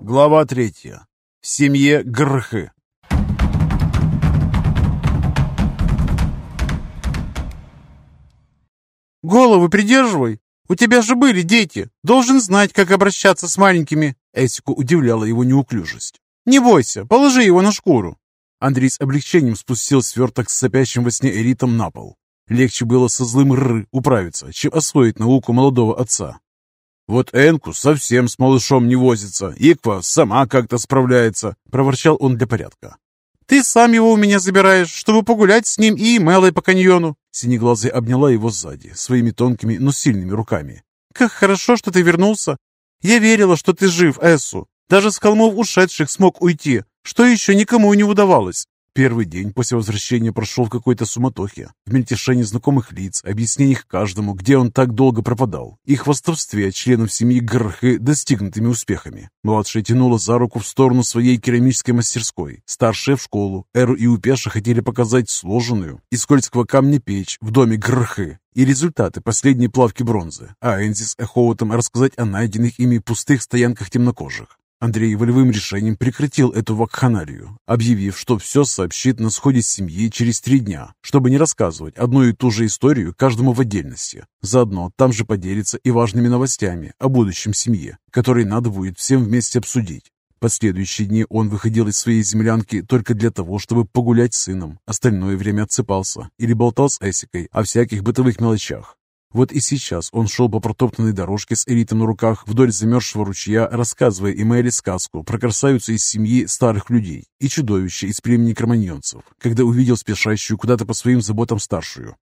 Глава третья. В семье Грхы. «Голову придерживай! У тебя же были дети! Должен знать, как обращаться с маленькими!» Эсику удивляла его неуклюжесть. «Не бойся, положи его на шкуру!» Андрей с облегчением спустил сверток с сопящим во сне эритом на пол. Легче было со злым ры управиться, чем освоить науку молодого отца. «Вот Энку совсем с малышом не возится, Иква сама как-то справляется», — проворчал он для порядка. «Ты сам его у меня забираешь, чтобы погулять с ним и Мелой по каньону». Синеглазая обняла его сзади, своими тонкими, но сильными руками. «Как хорошо, что ты вернулся. Я верила, что ты жив, Эссу. Даже с холмов ушедших смог уйти, что еще никому не удавалось. Первый день после возвращения прошел в какой-то суматохе, в мельтешении знакомых лиц, объяснениях каждому, где он так долго пропадал, и хвастовстве членов семьи Грхы достигнутыми успехами. Младшая тянула за руку в сторону своей керамической мастерской, старшая в школу. Эру и Упеша хотели показать сложенную из скользкого камня печь в доме Грхы и результаты последней плавки бронзы, а Энзи с Эхоутом рассказать о найденных ими пустых стоянках темнокожих. Андрей волевым решением прекратил эту вакханалию, объявив, что все сообщит на сходе семьи через три дня, чтобы не рассказывать одну и ту же историю каждому в отдельности. Заодно там же поделится и важными новостями о будущем семье, которые надо будет всем вместе обсудить. Последующие дни он выходил из своей землянки только для того, чтобы погулять с сыном. Остальное время отсыпался или болтал с Эсикой о всяких бытовых мелочах. Вот и сейчас он шел по протоптанной дорожке с элитом на руках вдоль замерзшего ручья, рассказывая Эмэли сказку про красавицу из семьи старых людей и чудовище из племени кроманьонцев, когда увидел спешащую куда-то по своим заботам старшую.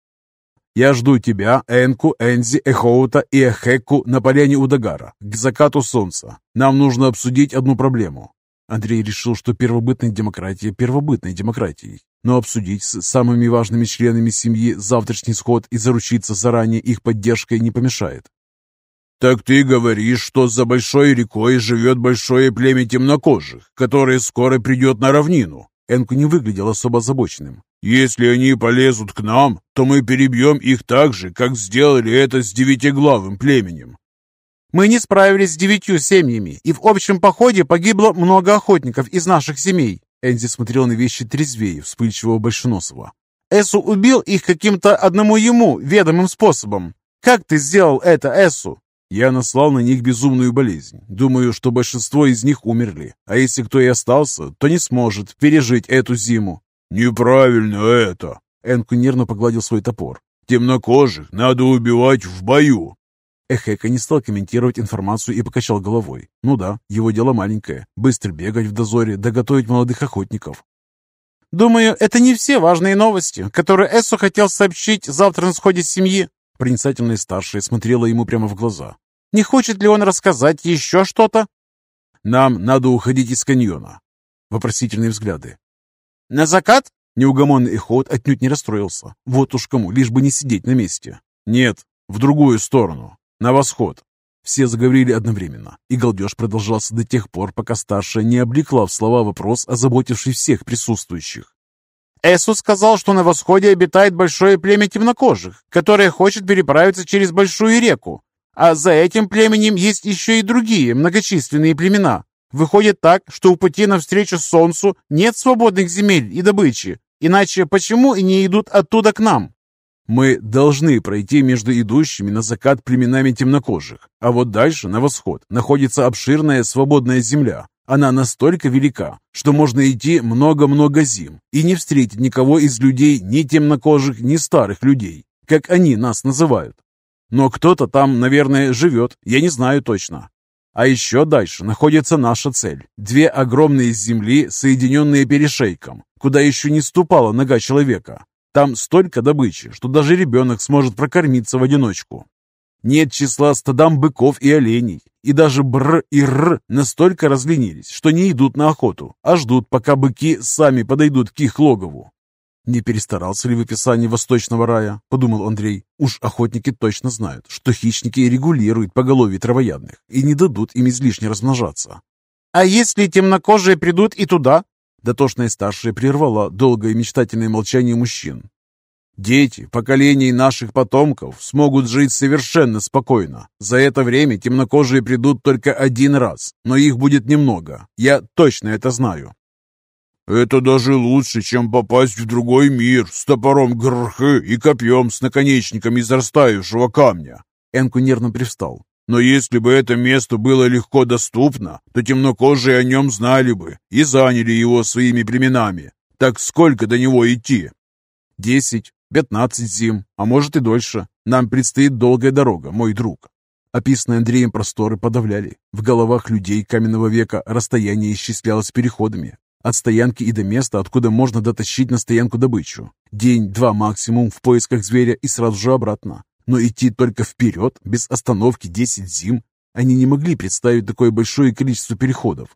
«Я жду тебя, Энку, Энзи, Эхоута и Эхеку на поляне Удагара, к закату солнца. Нам нужно обсудить одну проблему». Андрей решил, что первобытная демократия первобытной демократией, но обсудить с самыми важными членами семьи завтрашний сход и заручиться заранее их поддержкой не помешает. «Так ты говоришь, что за большой рекой живет большое племя темнокожих, которое скоро придет на равнину?» Энку не выглядел особо озабоченным. «Если они полезут к нам, то мы перебьем их так же, как сделали это с девятиглавым племенем». «Мы не справились с девятью семьями, и в общем походе погибло много охотников из наших семей. Энзи смотрел на вещи трезвее вспыльчивого Большеносова. «Эсу убил их каким-то одному ему ведомым способом. Как ты сделал это, Эсу?» Я наслал на них безумную болезнь. Думаю, что большинство из них умерли. А если кто и остался, то не сможет пережить эту зиму. «Неправильно это!» Энку нервно погладил свой топор. «Темнокожих надо убивать в бою. Эхека не стал комментировать информацию и покачал головой. Ну да, его дело маленькое. Быстро бегать в дозоре, да готовить молодых охотников. «Думаю, это не все важные новости, которые Эссо хотел сообщить завтра на сходе семьи». Проницательная старшая смотрела ему прямо в глаза. «Не хочет ли он рассказать еще что-то?» «Нам надо уходить из каньона». Вопросительные взгляды. «На закат?» Неугомонный Эхот отнюдь не расстроился. Вот уж кому, лишь бы не сидеть на месте. «Нет, в другую сторону. «На восход!» Все заговорили одновременно, и галдеж продолжался до тех пор, пока старшая не облекла в слова вопрос, озаботивший всех присутствующих. Эсус сказал, что на восходе обитает большое племя темнокожих, которое хочет переправиться через большую реку. А за этим племенем есть еще и другие многочисленные племена. Выходит так, что у пути навстречу солнцу нет свободных земель и добычи. Иначе почему и не идут оттуда к нам? Мы должны пройти между идущими на закат племенами темнокожих, а вот дальше, на восход, находится обширная свободная земля. Она настолько велика, что можно идти много-много зим и не встретить никого из людей, ни темнокожих, ни старых людей, как они нас называют. Но кто-то там, наверное, живет, я не знаю точно. А еще дальше находится наша цель. Две огромные земли, соединенные перешейком, куда еще не ступала нога человека. Там столько добычи, что даже ребенок сможет прокормиться в одиночку. Нет числа стадам быков и оленей, и даже бр и р настолько разленились, что не идут на охоту, а ждут, пока быки сами подойдут к их логову. «Не перестарался ли в описании восточного рая?» – подумал Андрей. «Уж охотники точно знают, что хищники регулируют поголовье травоядных и не дадут им излишне размножаться». «А если темнокожие придут и туда?» Дотошная старшая прервала долгое мечтательное молчание мужчин. Дети, поколений наших потомков, смогут жить совершенно спокойно. За это время темнокожие придут только один раз, но их будет немного. Я точно это знаю. Это даже лучше, чем попасть в другой мир с топором грхы и копьем с наконечником из растающего камня. Энку нервно привстал. Но если бы это место было легко доступно, то темнокожие о нем знали бы и заняли его своими племенами. Так сколько до него идти? Десять, пятнадцать зим, а может и дольше. Нам предстоит долгая дорога, мой друг. Описанные Андреем просторы подавляли. В головах людей каменного века расстояние исчислялось переходами. От стоянки и до места, откуда можно дотащить на стоянку добычу. День-два максимум в поисках зверя и сразу же обратно. Но идти только вперед, без остановки 10 зим, они не могли представить такое большое количество переходов.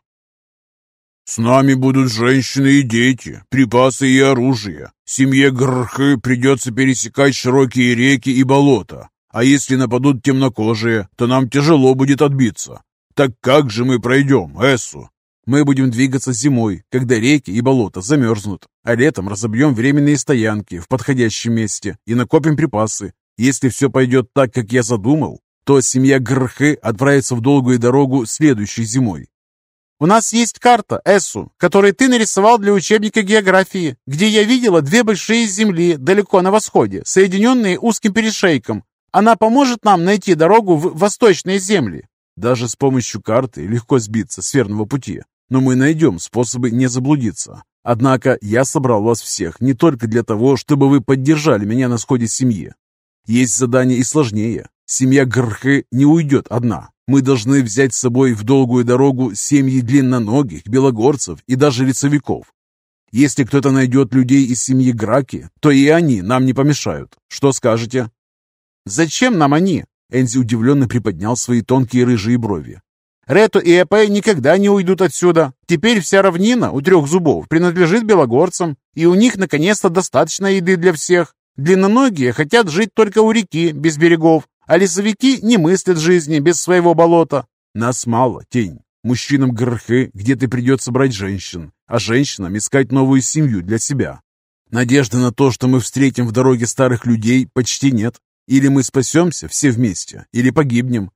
«С нами будут женщины и дети, припасы и оружие. Семье Грхы придется пересекать широкие реки и болота. А если нападут темнокожие, то нам тяжело будет отбиться. Так как же мы пройдем, Эссу?» Мы будем двигаться зимой, когда реки и болота замерзнут, а летом разобьем временные стоянки в подходящем месте и накопим припасы, если все пойдет так, как я задумал, то семья Грхы отправится в долгую дорогу следующей зимой. У нас есть карта, Эссу, которую ты нарисовал для учебника географии, где я видела две большие земли далеко на восходе, соединенные узким перешейком. Она поможет нам найти дорогу в восточные земли. Даже с помощью карты легко сбиться с верного пути, но мы найдем способы не заблудиться. Однако я собрал вас всех не только для того, чтобы вы поддержали меня на сходе семьи, есть задание и сложнее. Семья Грхы не уйдет одна. Мы должны взять с собой в долгую дорогу семьи длинноногих, белогорцев и даже лицевиков. Если кто-то найдет людей из семьи Граки, то и они нам не помешают. Что скажете?» «Зачем нам они?» Энзи удивленно приподнял свои тонкие рыжие брови. «Рету и Эпе никогда не уйдут отсюда. Теперь вся равнина у трех зубов принадлежит белогорцам, и у них наконец-то достаточно еды для всех. Длинноногие хотят жить только у реки, без берегов, а лесовики не мыслят жизни без своего болота. Нас мало, тень. Мужчинам Грхы где-то придется брать женщин, а женщинам искать новую семью для себя. Надежды на то, что мы встретим в дороге старых людей, почти нет. Или мы спасемся все вместе, или погибнем.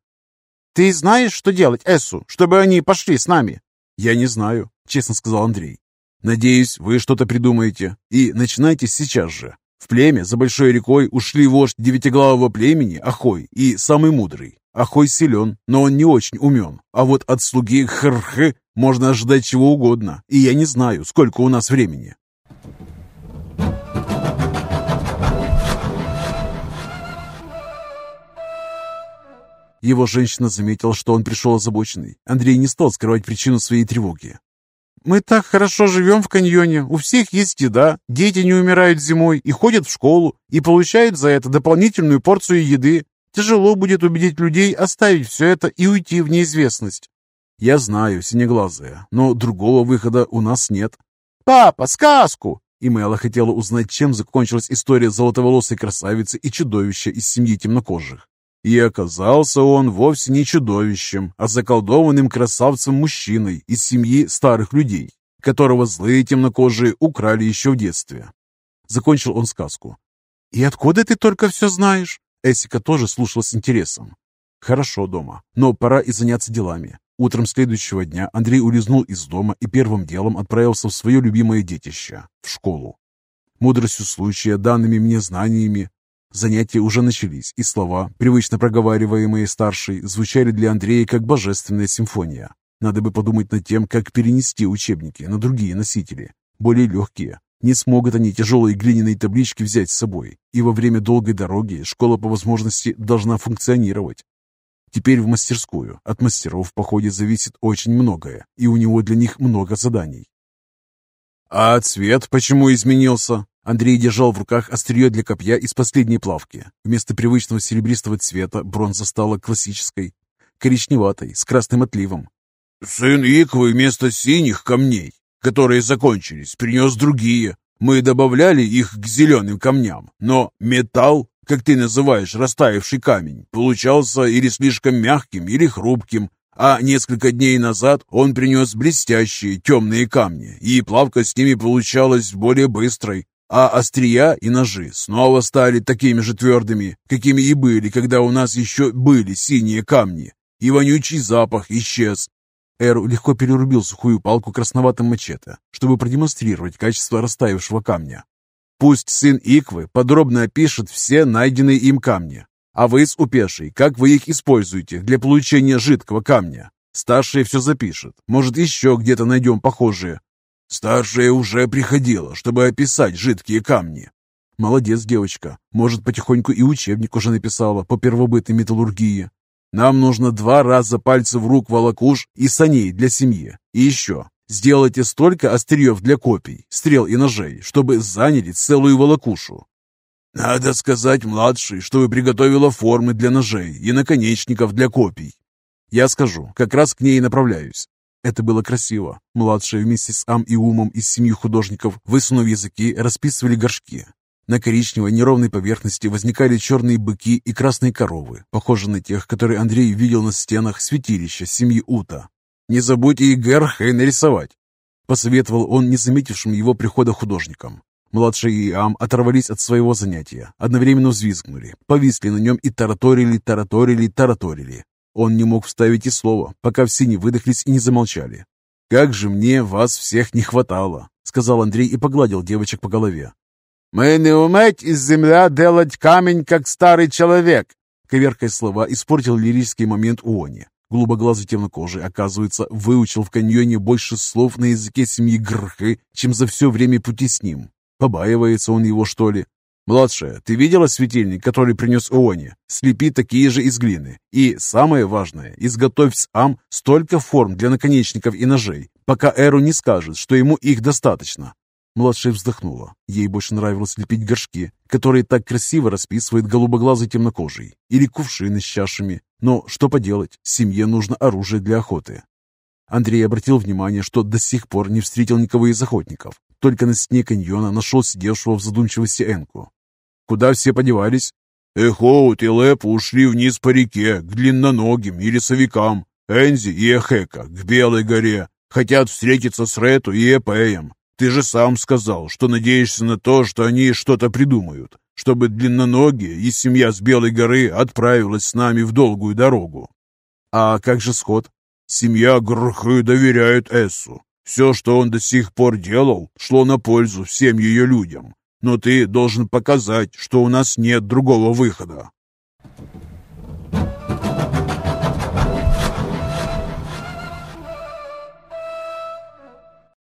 Ты знаешь, что делать, Эссу, чтобы они пошли с нами? Я не знаю, честно сказал Андрей. Надеюсь, вы что-то придумаете. И начинайте сейчас же. В племя за большой рекой ушли вождь девятиглавого племени Ахой и самый мудрый. Ахой силен, но он не очень умен. А вот от слуги Хрхы можно ожидать чего угодно, и я не знаю, сколько у нас времени. Его женщина заметила, что он пришел озабоченный. Андрей не стал скрывать причину своей тревоги. Мы так хорошо живем в каньоне, у всех есть еда, дети не умирают зимой и ходят в школу, и получают за это дополнительную порцию еды. Тяжело будет убедить людей оставить все это и уйти в неизвестность. Я знаю, синеглазая, но другого выхода у нас нет. Папа, сказку! И Мэла хотела узнать, чем закончилась история золотоволосой красавицы и чудовища из семьи темнокожих. И оказался он вовсе не чудовищем, а заколдованным красавцем-мужчиной из семьи старых людей, которого злые темнокожие украли еще в детстве. Закончил он сказку. «И откуда ты только все знаешь?» Эсика тоже слушала с интересом. «Хорошо дома, но пора и заняться делами». Утром следующего дня Андрей улизнул из дома и первым делом отправился в свое любимое детище – в школу. Мудростью случая, данными мне знаниями, Занятия уже начались, и слова, привычно проговариваемые старшей, звучали для Андрея как божественная симфония. Надо бы подумать над тем, как перенести учебники на другие носители, более легкие. Не смогут они тяжелые глиняные таблички взять с собой, и во время долгой дороги школа по возможности должна функционировать. Теперь в мастерскую. От мастеров в походе зависит очень многое, и у него для них много заданий. «А цвет почему изменился?» Андрей держал в руках острие для копья из последней плавки. Вместо привычного серебристого цвета бронза стала классической, коричневатой, с красным отливом. «Сын Иквы вместо синих камней, которые закончились, принес другие. Мы добавляли их к зеленым камням, но металл, как ты называешь растаявший камень, получался или слишком мягким, или хрупким, а несколько дней назад он принес блестящие темные камни, и плавка с ними получалась более быстрой. А острия и ножи снова стали такими же твердыми, какими и были, когда у нас еще были синие камни, и вонючий запах исчез. Эру легко перерубил сухую палку красноватым мачете, чтобы продемонстрировать качество растаявшего камня. Пусть сын Иквы подробно опишет все найденные им камни, а вы с Упешей, как вы их используете для получения жидкого камня. Старший все запишет, может еще где-то найдем похожие. Старшая уже приходила, чтобы описать жидкие камни. Молодец, девочка. Может, потихоньку и учебник уже написала по первобытной металлургии. Нам нужно два раза пальцы в рук волокуш и саней для семьи. И еще, сделайте столько остриев для копий, стрел и ножей, чтобы заняли целую волокушу. Надо сказать младшей, чтобы приготовила формы для ножей и наконечников для копий. Я скажу, как раз к ней направляюсь. Это было красиво. Младшие вместе с Ам и Умом из семьи художников, высунув языки, расписывали горшки. На коричневой неровной поверхности возникали черные быки и красные коровы, похожие на тех, которые Андрей видел на стенах святилища семьи Ута. «Не забудьте и Герхе нарисовать», — посоветовал он не заметившим его прихода художникам. Младшие и Ам оторвались от своего занятия, одновременно взвизгнули, повисли на нем и тараторили, тараторили, тараторили. Он не мог вставить и слова, пока все не выдохлись и не замолчали. «Как же мне вас всех не хватало!» — сказал Андрей и погладил девочек по голове. «Мы не уметь из земля делать камень, как старый человек!» Коверкая слова, испортил лирический момент Уони. Голубоглазый темнокожий, оказывается, выучил в каньоне больше слов на языке семьи Грхы, чем за все время пути с ним. Побаивается он его, что ли? «Младшая, ты видела светильник, который принес Оони? Слепи такие же из глины. И, самое важное, изготовь с Ам столько форм для наконечников и ножей, пока Эру не скажет, что ему их достаточно». Младшая вздохнула. Ей больше нравилось лепить горшки, которые так красиво расписывает голубоглазый темнокожий, или кувшины с чашами. Но что поделать, семье нужно оружие для охоты. Андрей обратил внимание, что до сих пор не встретил никого из охотников. Только на стене каньона нашел сидевшего в задумчивости Энку. Куда все подевались? Эхоут и Лэп ушли вниз по реке, к длинноногим и лесовикам. Энзи и Эхека к Белой горе. Хотят встретиться с Рету и Эпеем. Ты же сам сказал, что надеешься на то, что они что-то придумают, чтобы длинноногие и семья с Белой горы отправилась с нами в долгую дорогу. А как же сход? Семья Грхы доверяет Эссу. Все, что он до сих пор делал, шло на пользу всем ее людям. Но ты должен показать, что у нас нет другого выхода.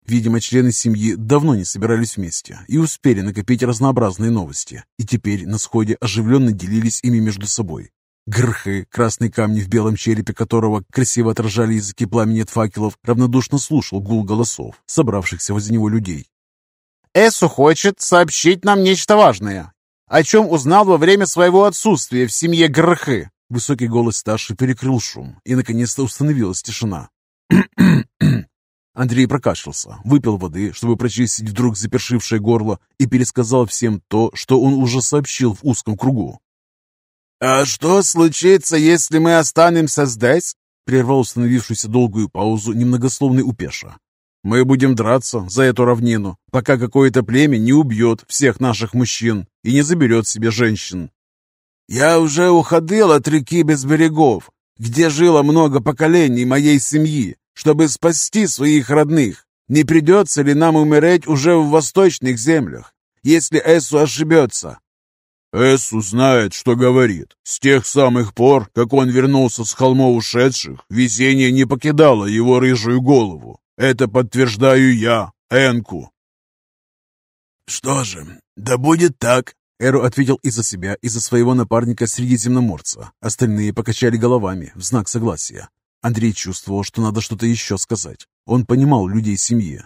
Видимо, члены семьи давно не собирались вместе и успели накопить разнообразные новости, и теперь на сходе оживленно делились ими между собой. Грхы, красный камни в белом черепе которого красиво отражали языки пламени от факелов, равнодушно слушал гул голосов, собравшихся возле него людей. Эсу хочет сообщить нам нечто важное, о чем узнал во время своего отсутствия в семье Грхы. Высокий голос старший перекрыл шум, и наконец-то установилась тишина. Андрей прокашлялся, выпил воды, чтобы прочистить вдруг запершившее горло, и пересказал всем то, что он уже сообщил в узком кругу. «А что случится, если мы останемся здесь?» прервал установившуюся долгую паузу немногословный Упеша. Мы будем драться за эту равнину, пока какое-то племя не убьет всех наших мужчин и не заберет себе женщин. Я уже уходил от реки без берегов, где жило много поколений моей семьи, чтобы спасти своих родных. Не придется ли нам умереть уже в восточных землях, если Эсу ошибется? Эсу знает, что говорит. С тех самых пор, как он вернулся с холмов ушедших, везение не покидало его рыжую голову. Это подтверждаю я, Энку. Что же, да будет так. Эру ответил и за себя, и за своего напарника Средиземноморца. Остальные покачали головами в знак согласия. Андрей чувствовал, что надо что-то еще сказать. Он понимал людей семьи.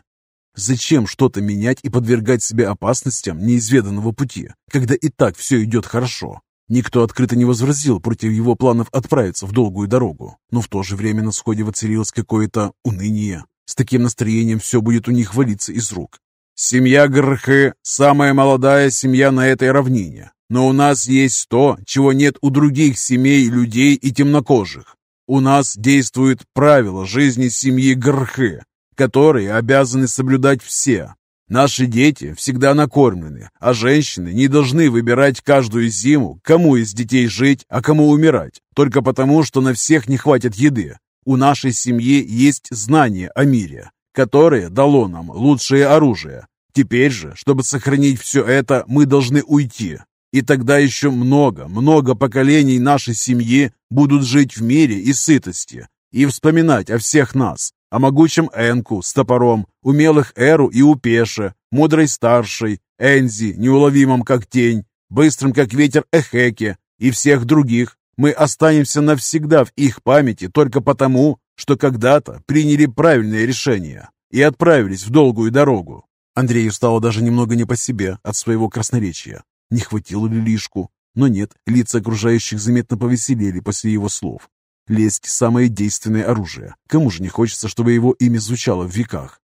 Зачем что-то менять и подвергать себя опасностям неизведанного пути, когда и так все идет хорошо? Никто открыто не возразил против его планов отправиться в долгую дорогу, но в то же время на сходе воцарилось какое-то уныние. С таким настроением все будет у них валиться из рук. Семья Грхы – самая молодая семья на этой равнине. Но у нас есть то, чего нет у других семей людей и темнокожих. У нас действуют правила жизни семьи Грхы, которые обязаны соблюдать все. Наши дети всегда накормлены, а женщины не должны выбирать каждую зиму, кому из детей жить, а кому умирать, только потому, что на всех не хватит еды. У нашей семьи есть знание о мире, которое дало нам лучшее оружие. Теперь же, чтобы сохранить все это, мы должны уйти. И тогда еще много, много поколений нашей семьи будут жить в мире и сытости, и вспоминать о всех нас, о могучем Энку с топором, умелых Эру и Упеше, мудрой старшей, Энзи, неуловимом как тень, быстрым как ветер Эхеке и всех других. Мы останемся навсегда в их памяти только потому, что когда-то приняли правильное решение и отправились в долгую дорогу. Андрею стало даже немного не по себе от своего красноречия. Не хватило ли лишку? Но нет, лица окружающих заметно повеселели после его слов. Лесть – самое действенное оружие. Кому же не хочется, чтобы его имя звучало в веках?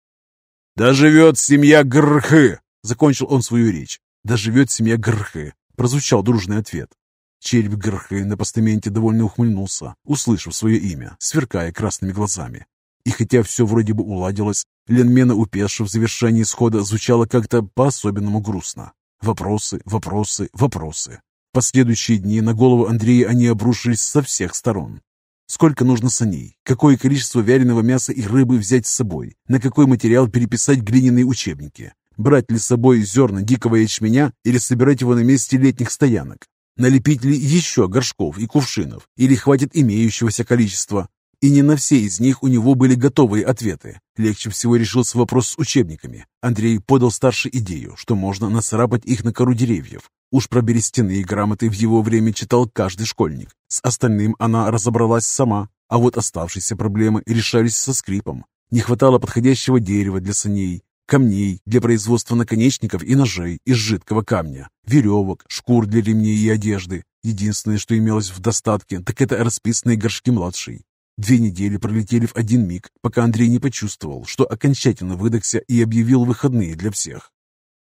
«Да живет семья Грхы!» – закончил он свою речь. «Да живет семья Грхы!» – прозвучал дружный ответ. Череп Грхы на постаменте довольно ухмыльнулся, услышав свое имя, сверкая красными глазами. И хотя все вроде бы уладилось, Ленмена Упеша в завершении схода звучало как-то по-особенному грустно. Вопросы, вопросы, вопросы. Последующие дни на голову Андрея они обрушились со всех сторон. Сколько нужно саней? Какое количество вяленого мяса и рыбы взять с собой? На какой материал переписать глиняные учебники? Брать ли с собой зерна дикого ячменя или собирать его на месте летних стоянок? Налепить ли еще горшков и кувшинов? Или хватит имеющегося количества? И не на все из них у него были готовые ответы. Легче всего решился вопрос с учебниками. Андрей подал старше идею, что можно нацарапать их на кору деревьев, Уж про берестяные грамоты в его время читал каждый школьник. С остальным она разобралась сама, а вот оставшиеся проблемы решались со скрипом. Не хватало подходящего дерева для саней, камней для производства наконечников и ножей из жидкого камня, веревок, шкур для ремней и одежды. Единственное, что имелось в достатке, так это расписанные горшки младшей. Две недели пролетели в один миг, пока Андрей не почувствовал, что окончательно выдохся и объявил выходные для всех.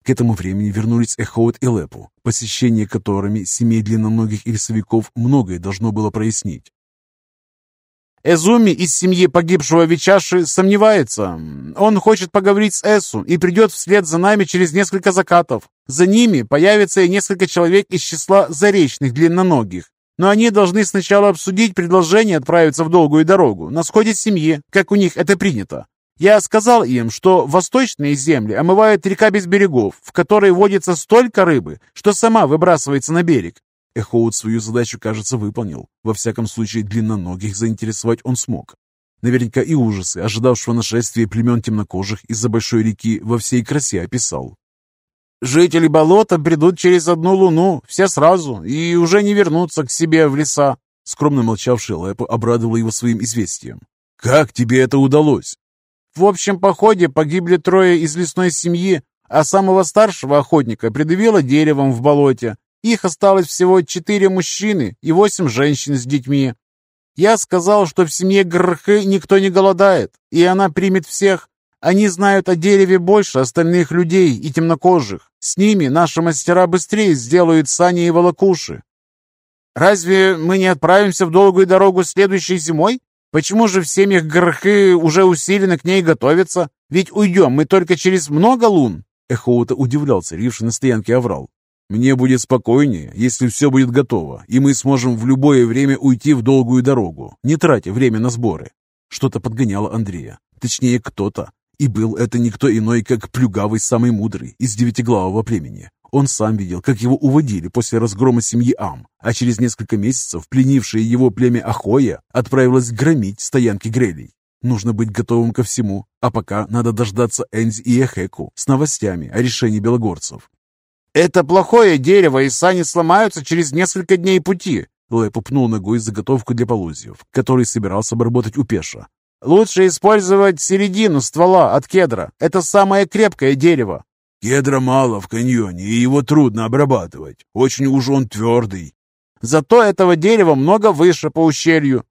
К этому времени вернулись Эхоут и Лепу, посещение которыми семей длинноногих лесовиков многое должно было прояснить. Эзуми из семьи погибшего Вичаши сомневается. Он хочет поговорить с Эсу и придет вслед за нами через несколько закатов. За ними появится и несколько человек из числа заречных длинноногих. Но они должны сначала обсудить предложение отправиться в долгую дорогу на сходе семьи, как у них это принято. Я сказал им, что восточные земли омывает река без берегов, в которой водится столько рыбы, что сама выбрасывается на берег. Эхоут свою задачу, кажется, выполнил. Во всяком случае, длинноногих заинтересовать он смог. Наверняка и ужасы, ожидавшего нашествия племен темнокожих из-за большой реки, во всей красе описал. «Жители болота придут через одну луну, все сразу, и уже не вернутся к себе в леса», скромно молчавший Лэпо обрадовал его своим известием. «Как тебе это удалось?» В общем походе погибли трое из лесной семьи, а самого старшего охотника придавило деревом в болоте. Их осталось всего четыре мужчины и восемь женщин с детьми. Я сказал, что в семье Грхы никто не голодает, и она примет всех. Они знают о дереве больше остальных людей и темнокожих. С ними наши мастера быстрее сделают сани и волокуши. Разве мы не отправимся в долгую дорогу следующей зимой? Почему же в семьях Грхы уже усиленно к ней готовятся? Ведь уйдем мы только через много лун. Эхоута удивлялся, ривший на стоянке оврал. «Мне будет спокойнее, если все будет готово, и мы сможем в любое время уйти в долгую дорогу, не тратя время на сборы». Что-то подгоняло Андрея, точнее кто-то, и был это никто иной, как Плюгавый самый мудрый из девятиглавого племени. Он сам видел, как его уводили после разгрома семьи Ам, а через несколько месяцев пленившее его племя Ахоя отправилось громить стоянки Грелей. Нужно быть готовым ко всему, а пока надо дождаться Энзи и Эхеку с новостями о решении белогорцев. «Это плохое дерево, и сани сломаются через несколько дней пути», Лэп упнул ногой заготовку для полозьев, который собирался обработать у Пеша. «Лучше использовать середину ствола от кедра. Это самое крепкое дерево. Кедра мало в каньоне, и его трудно обрабатывать. Очень уж он твердый. Зато этого дерева много выше по ущелью.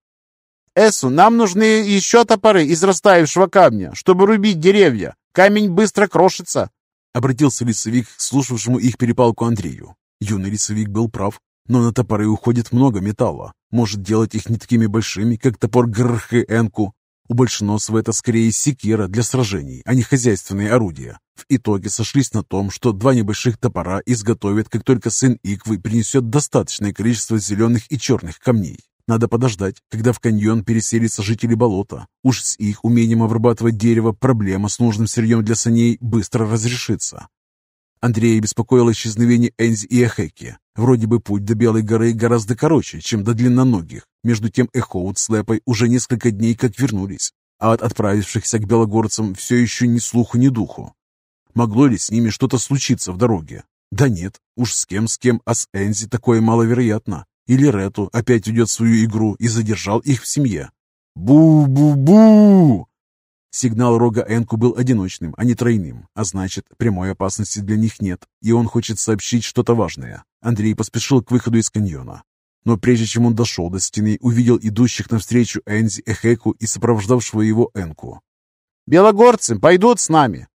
Эсу, нам нужны еще топоры из растаявшего камня, чтобы рубить деревья. Камень быстро крошится. Обратился лесовик к слушавшему их перепалку Андрею. Юный лесовик был прав, но на топоры уходит много металла. Может делать их не такими большими, как топор Грхы Энку. У Большеносова это скорее секира для сражений, а не хозяйственные орудия. В итоге сошлись на том, что два небольших топора изготовят, как только сын Иквы принесет достаточное количество зеленых и черных камней. Надо подождать, когда в каньон переселятся жители болота. Уж с их умением обрабатывать дерево проблема с нужным сырьем для саней быстро разрешится. Андрея беспокоило исчезновение Энзи и Эхеки. Вроде бы путь до Белой горы гораздо короче, чем до длинноногих. Между тем Эхоут с Лепой уже несколько дней как вернулись, а от отправившихся к белогорцам все еще ни слуху, ни духу. Могло ли с ними что-то случиться в дороге? Да нет, уж с кем с кем, а с Энзи такое маловероятно. Или Рету опять ведет свою игру и задержал их в семье. «Бу-бу-бу!» Сигнал рога Энку был одиночным, а не тройным, а значит, прямой опасности для них нет, и он хочет сообщить что-то важное. Андрей поспешил к выходу из каньона. Но прежде чем он дошел до стены, увидел идущих навстречу Энзи, Эхеку и сопровождавшего его Энку. «Белогорцы пойдут с нами!»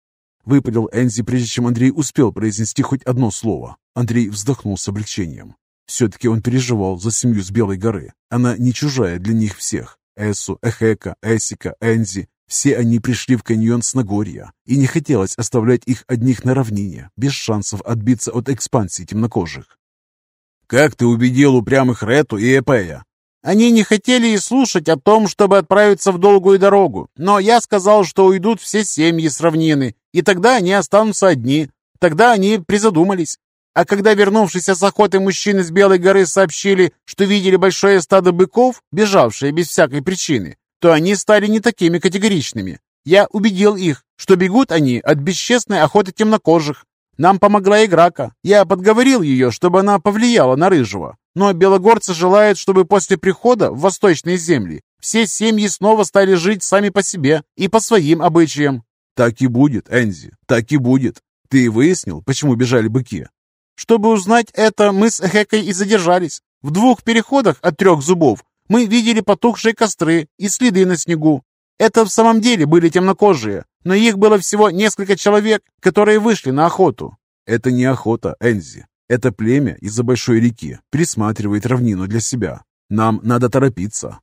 Выпалил Энзи, прежде чем Андрей успел произнести хоть одно слово. Андрей вздохнул с облегчением. Все-таки он переживал за семью с Белой горы. Она не чужая для них всех. Эсу, Эхека, Эсика, Энзи все они пришли в каньон с Нагорья, и не хотелось оставлять их одних на равнине, без шансов отбиться от экспансии темнокожих. «Как ты убедил упрямых Рету и Эпея?» Они не хотели и слушать о том, чтобы отправиться в долгую дорогу, но я сказал, что уйдут все семьи с равнины, и тогда они останутся одни. Тогда они призадумались. А когда вернувшиеся с охоты мужчины с Белой горы сообщили, что видели большое стадо быков, бежавшее без всякой причины, то они стали не такими категоричными. Я убедил их, что бегут они от бесчестной охоты темнокожих. Нам помогла Играка. Я подговорил ее, чтобы она повлияла на Рыжего. Но белогорцы желают, чтобы после прихода в восточные земли все семьи снова стали жить сами по себе и по своим обычаям. Так и будет, Энзи, так и будет. Ты выяснил, почему бежали быки? Чтобы узнать это, мы с Эхекой и задержались. В двух переходах от трех зубов мы видели потухшие костры и следы на снегу. Это в самом деле были темнокожие, но их было всего несколько человек, которые вышли на охоту. Это не охота, Энзи. Это племя из-за большой реки присматривает равнину для себя. Нам надо торопиться.